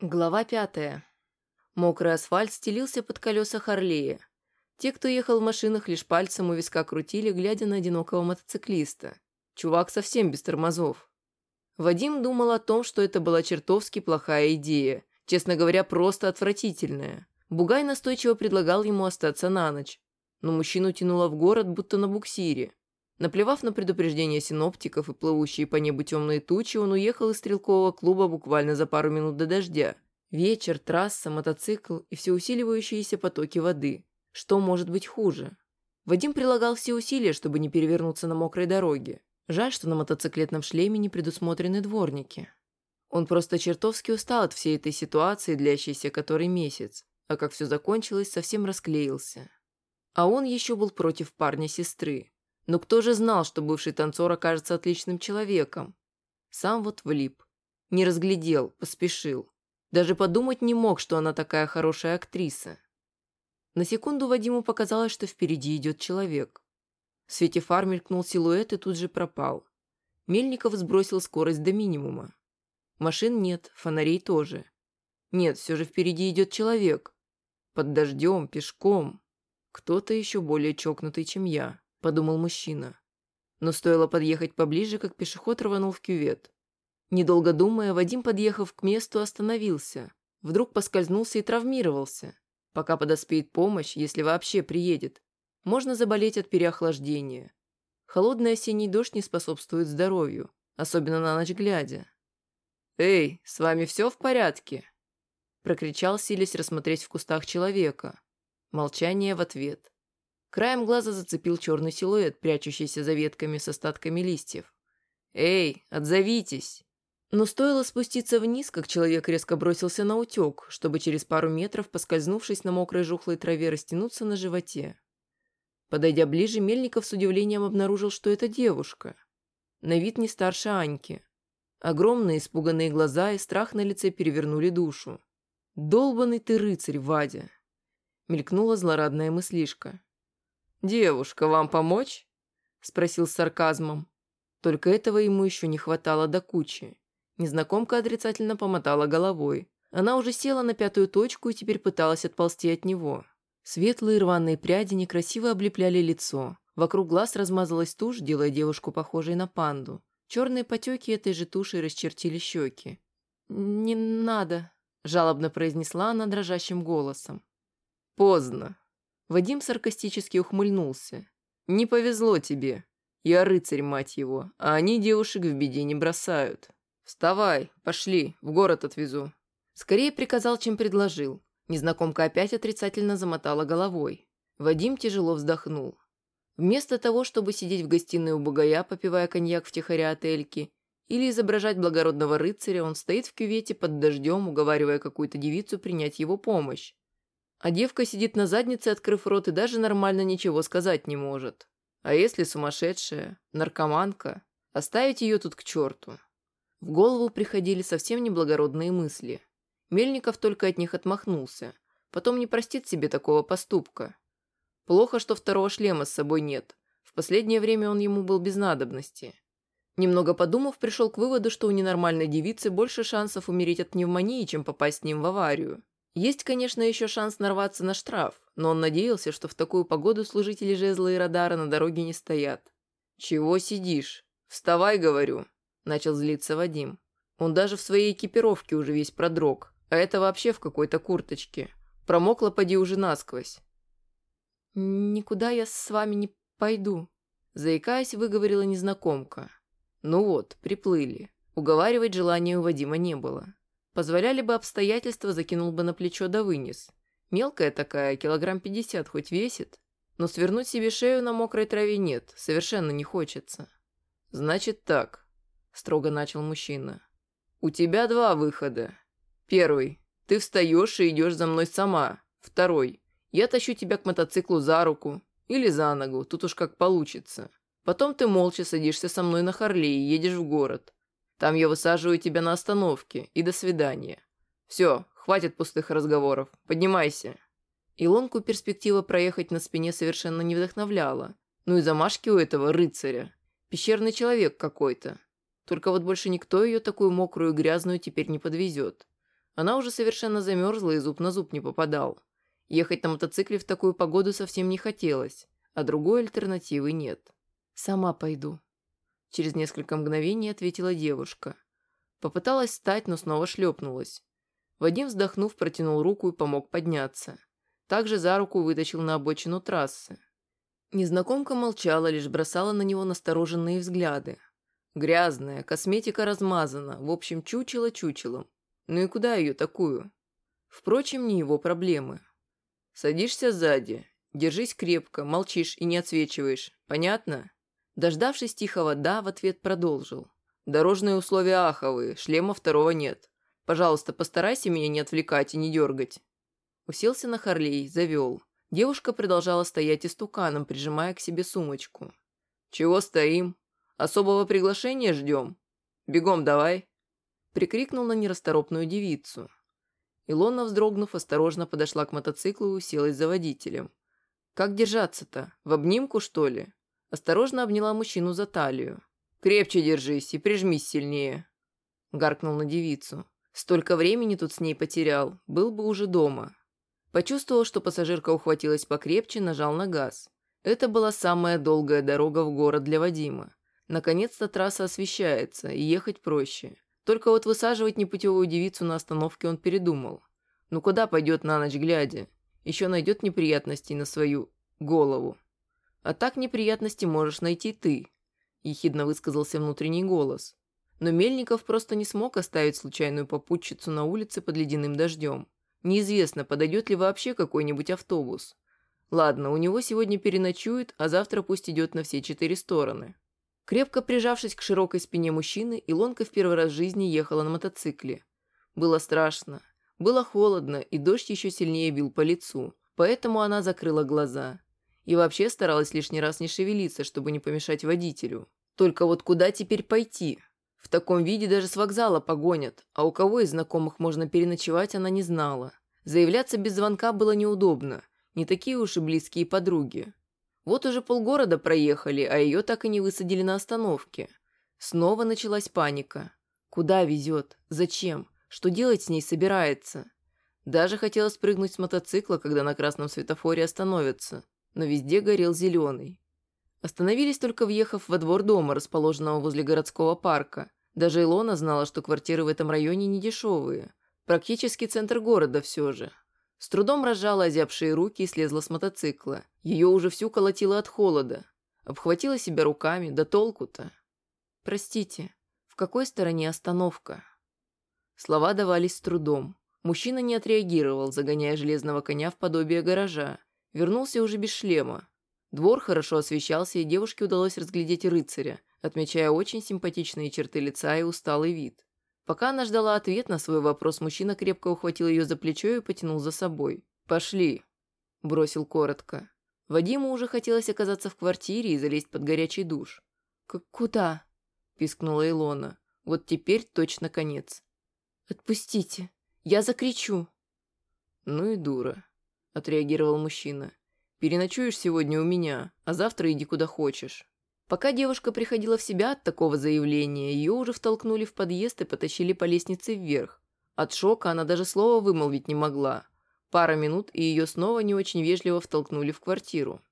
Глава пятая. Мокрый асфальт стелился под колеса Харлея. Те, кто ехал в машинах, лишь пальцем у виска крутили, глядя на одинокого мотоциклиста. Чувак совсем без тормозов. Вадим думал о том, что это была чертовски плохая идея. Честно говоря, просто отвратительная. Бугай настойчиво предлагал ему остаться на ночь. Но мужчину тянуло в город, будто на буксире. Наплевав на предупреждения синоптиков и плывущие по небу темные тучи, он уехал из стрелкового клуба буквально за пару минут до дождя. Вечер, трасса, мотоцикл и все усиливающиеся потоки воды. Что может быть хуже? Вадим прилагал все усилия, чтобы не перевернуться на мокрой дороге. Жаль, что на мотоциклетном шлеме не предусмотрены дворники. Он просто чертовски устал от всей этой ситуации, длящейся который месяц, а как все закончилось, совсем расклеился. А он еще был против парня сестры. Но кто же знал, что бывший танцор окажется отличным человеком? Сам вот влип. Не разглядел, поспешил. Даже подумать не мог, что она такая хорошая актриса. На секунду Вадиму показалось, что впереди идет человек. В свете фар мелькнул силуэт и тут же пропал. Мельников сбросил скорость до минимума. Машин нет, фонарей тоже. Нет, все же впереди идет человек. Под дождем, пешком. Кто-то еще более чокнутый, чем я. – подумал мужчина. Но стоило подъехать поближе, как пешеход рванул в кювет. Недолго думая, Вадим, подъехав к месту, остановился. Вдруг поскользнулся и травмировался. Пока подоспеет помощь, если вообще приедет, можно заболеть от переохлаждения. Холодный осенний дождь не способствует здоровью, особенно на ночь глядя. «Эй, с вами все в порядке?» Прокричал, силясь рассмотреть в кустах человека. Молчание в ответ. Краем глаза зацепил черный силуэт, прячущийся за ветками с остатками листьев. «Эй, отзовитесь!» Но стоило спуститься вниз, как человек резко бросился на утек, чтобы через пару метров, поскользнувшись на мокрой жухлой траве, растянуться на животе. Подойдя ближе, Мельников с удивлением обнаружил, что это девушка. На вид не старше Аньки. Огромные испуганные глаза и страх на лице перевернули душу. «Долбанный ты рыцарь, Вадя!» Мелькнула злорадная мыслишка. «Девушка, вам помочь?» – спросил с сарказмом. Только этого ему еще не хватало до кучи. Незнакомка отрицательно помотала головой. Она уже села на пятую точку и теперь пыталась отползти от него. Светлые рваные пряди некрасиво облепляли лицо. Вокруг глаз размазалась тушь, делая девушку похожей на панду. Черные потеки этой же туши расчертили щеки. «Не надо», – жалобно произнесла она дрожащим голосом. «Поздно», Вадим саркастически ухмыльнулся. «Не повезло тебе. Я рыцарь, мать его, а они девушек в беде не бросают. Вставай, пошли, в город отвезу». Скорее приказал, чем предложил. Незнакомка опять отрицательно замотала головой. Вадим тяжело вздохнул. Вместо того, чтобы сидеть в гостиной у бугая, попивая коньяк втихаря от Эльки, или изображать благородного рыцаря, он стоит в кювете под дождем, уговаривая какую-то девицу принять его помощь. А девка сидит на заднице, открыв рот, и даже нормально ничего сказать не может. А если сумасшедшая, наркоманка, оставить ее тут к черту? В голову приходили совсем неблагородные мысли. Мельников только от них отмахнулся. Потом не простит себе такого поступка. Плохо, что второго шлема с собой нет. В последнее время он ему был без надобности. Немного подумав, пришел к выводу, что у ненормальной девицы больше шансов умереть от пневмонии, чем попасть с ним в аварию. Есть, конечно, еще шанс нарваться на штраф, но он надеялся, что в такую погоду служители жезла и радара на дороге не стоят. «Чего сидишь? Вставай, говорю!» – начал злиться Вадим. Он даже в своей экипировке уже весь продрог, а это вообще в какой-то курточке. Промокла поди уже насквозь. «Никуда я с вами не пойду», – заикаясь, выговорила незнакомка. Ну вот, приплыли. Уговаривать желания у Вадима не было. Позволяли бы обстоятельства, закинул бы на плечо да вынес. Мелкая такая, килограмм пятьдесят хоть весит. Но свернуть себе шею на мокрой траве нет, совершенно не хочется. «Значит так», – строго начал мужчина. «У тебя два выхода. Первый. Ты встаешь и идешь за мной сама. Второй. Я тащу тебя к мотоциклу за руку. Или за ногу, тут уж как получится. Потом ты молча садишься со мной на Харле и едешь в город. Там я высаживаю тебя на остановке, и до свидания. Все, хватит пустых разговоров. Поднимайся». Илонку перспектива проехать на спине совершенно не вдохновляла. Ну и замашки у этого рыцаря. Пещерный человек какой-то. Только вот больше никто ее такую мокрую и грязную теперь не подвезет. Она уже совершенно замерзла и зуб на зуб не попадал. Ехать на мотоцикле в такую погоду совсем не хотелось, а другой альтернативы нет. «Сама пойду», – через несколько мгновений ответила девушка. Попыталась встать, но снова шлепнулась. Вадим, вздохнув, протянул руку и помог подняться. Также за руку вытащил на обочину трассы. Незнакомка молчала, лишь бросала на него настороженные взгляды. Грязная, косметика размазана, в общем, чучело чучелом. Ну и куда ее такую? Впрочем, не его проблемы. Садишься сзади, держись крепко, молчишь и не отсвечиваешь. Понятно? Дождавшись тихого «да», в ответ продолжил. Дорожные условия аховые, шлема второго нет. Пожалуйста, постарайся меня не отвлекать и не дергать. Уселся на Харлей, завел. Девушка продолжала стоять истуканом, прижимая к себе сумочку. «Чего стоим? Особого приглашения ждем? Бегом давай!» прикрикнул на нерасторопную девицу. Илона, вздрогнув, осторожно подошла к мотоциклу и уселась за водителем. «Как держаться-то? В обнимку, что ли?» Осторожно обняла мужчину за талию. «Крепче держись и прижмись сильнее», — гаркнул на девицу. «Столько времени тут с ней потерял, был бы уже дома». Почувствовал, что пассажирка ухватилась покрепче, нажал на газ. Это была самая долгая дорога в город для Вадима. Наконец-то трасса освещается, и ехать проще. Только вот высаживать непутевую девицу на остановке он передумал. Ну куда пойдет на ночь глядя? Еще найдет неприятностей на свою голову. А так неприятности можешь найти ты, ехидно высказался внутренний голос. Но Мельников просто не смог оставить случайную попутчицу на улице под ледяным дождем. Неизвестно, подойдет ли вообще какой-нибудь автобус. Ладно, у него сегодня переночует, а завтра пусть идет на все четыре стороны. Крепко прижавшись к широкой спине мужчины, Илонка в первый раз в жизни ехала на мотоцикле. Было страшно, было холодно, и дождь еще сильнее бил по лицу, поэтому она закрыла глаза. И вообще старалась лишний раз не шевелиться, чтобы не помешать водителю. Только вот куда теперь пойти? В таком виде даже с вокзала погонят, а у кого из знакомых можно переночевать, она не знала. Заявляться без звонка было неудобно, не такие уж и близкие подруги. Вот уже полгорода проехали, а ее так и не высадили на остановке. Снова началась паника. Куда везет? Зачем? Что делать с ней собирается? Даже хотела спрыгнуть с мотоцикла, когда на красном светофоре остановятся, но везде горел зеленый. Остановились только въехав во двор дома, расположенного возле городского парка. Даже Илона знала, что квартиры в этом районе не дешевые. Практически центр города все же. С трудом разжала озябшие руки и слезла с мотоцикла. Ее уже всю колотило от холода. Обхватила себя руками, да толку-то. «Простите, в какой стороне остановка?» Слова давались с трудом. Мужчина не отреагировал, загоняя железного коня в подобие гаража. Вернулся уже без шлема. Двор хорошо освещался, и девушке удалось разглядеть рыцаря, отмечая очень симпатичные черты лица и усталый вид. Пока она ждала ответ на свой вопрос, мужчина крепко ухватил ее за плечо и потянул за собой. «Пошли», – бросил коротко. Вадиму уже хотелось оказаться в квартире и залезть под горячий душ. К «Куда?» – пискнула Илона. «Вот теперь точно конец». «Отпустите, я закричу». «Ну и дура», – отреагировал мужчина. «Переночуешь сегодня у меня, а завтра иди куда хочешь». Пока девушка приходила в себя от такого заявления, ее уже втолкнули в подъезд и потащили по лестнице вверх. От шока она даже слова вымолвить не могла. Пара минут, и ее снова не очень вежливо втолкнули в квартиру.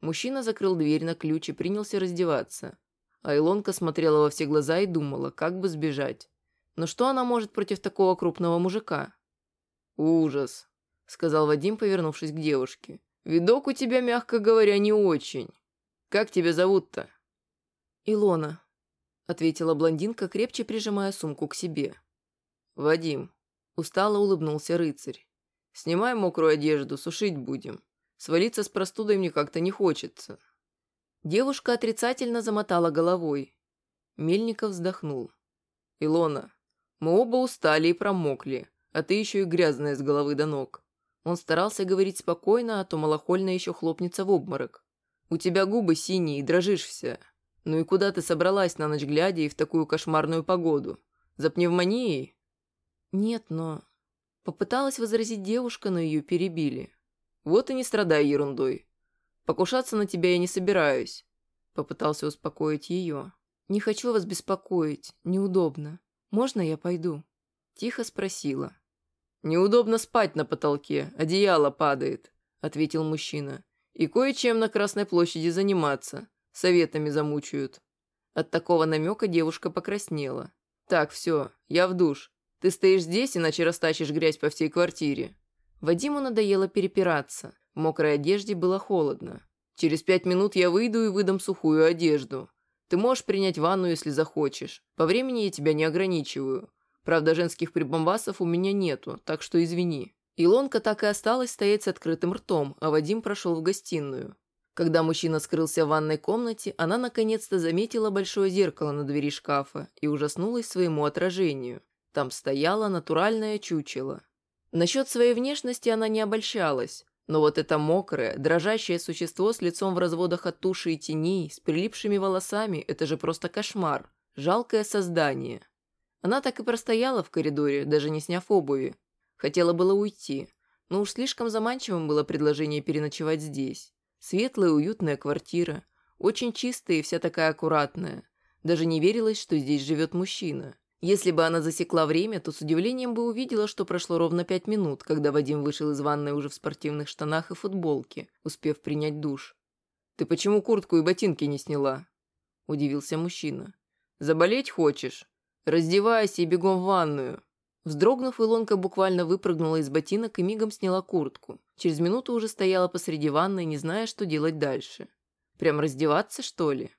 Мужчина закрыл дверь на ключ и принялся раздеваться. А Илонка смотрела во все глаза и думала, как бы сбежать. Но что она может против такого крупного мужика? «Ужас», — сказал Вадим, повернувшись к девушке. «Видок у тебя, мягко говоря, не очень». Как тебя зовут-то?» «Илона», — ответила блондинка, крепче прижимая сумку к себе. «Вадим», — устало улыбнулся рыцарь. «Снимай мокрую одежду, сушить будем. Свалиться с простудой мне как-то не хочется». Девушка отрицательно замотала головой. Мельников вздохнул. «Илона, мы оба устали и промокли, а ты еще и грязная с головы до ног». Он старался говорить спокойно, а то малохольно еще хлопнется в обморок. У тебя губы синие, дрожишь вся. Ну и куда ты собралась на ночь глядя и в такую кошмарную погоду? За пневмонией?» «Нет, но...» Попыталась возразить девушка, но ее перебили. «Вот и не страдай ерундой. Покушаться на тебя я не собираюсь», — попытался успокоить ее. «Не хочу вас беспокоить, неудобно. Можно я пойду?» Тихо спросила. «Неудобно спать на потолке, одеяло падает», — ответил мужчина. «И кое-чем на Красной площади заниматься. Советами замучают». От такого намека девушка покраснела. «Так, все, я в душ. Ты стоишь здесь, иначе растащишь грязь по всей квартире». Вадиму надоело перепираться. В мокрой одежде было холодно. «Через пять минут я выйду и выдам сухую одежду. Ты можешь принять ванну, если захочешь. По времени я тебя не ограничиваю. Правда, женских прибамбасов у меня нету, так что извини». Илонка так и осталась стоять с открытым ртом, а Вадим прошел в гостиную. Когда мужчина скрылся в ванной комнате, она наконец-то заметила большое зеркало на двери шкафа и ужаснулась своему отражению. Там стояло натуральное чучело. Насчет своей внешности она не обольщалась. Но вот это мокрое, дрожащее существо с лицом в разводах от туши и теней, с прилипшими волосами, это же просто кошмар. Жалкое создание. Она так и простояла в коридоре, даже не сняв обуви. Хотела было уйти, но уж слишком заманчивым было предложение переночевать здесь. Светлая уютная квартира, очень чистая и вся такая аккуратная. Даже не верилось, что здесь живет мужчина. Если бы она засекла время, то с удивлением бы увидела, что прошло ровно пять минут, когда Вадим вышел из ванной уже в спортивных штанах и футболке, успев принять душ. «Ты почему куртку и ботинки не сняла?» – удивился мужчина. «Заболеть хочешь? Раздевайся и бегом в ванную». Вздрогнув, Илонка буквально выпрыгнула из ботинок и мигом сняла куртку. Через минуту уже стояла посреди ванной, не зная, что делать дальше. «Прям раздеваться, что ли?»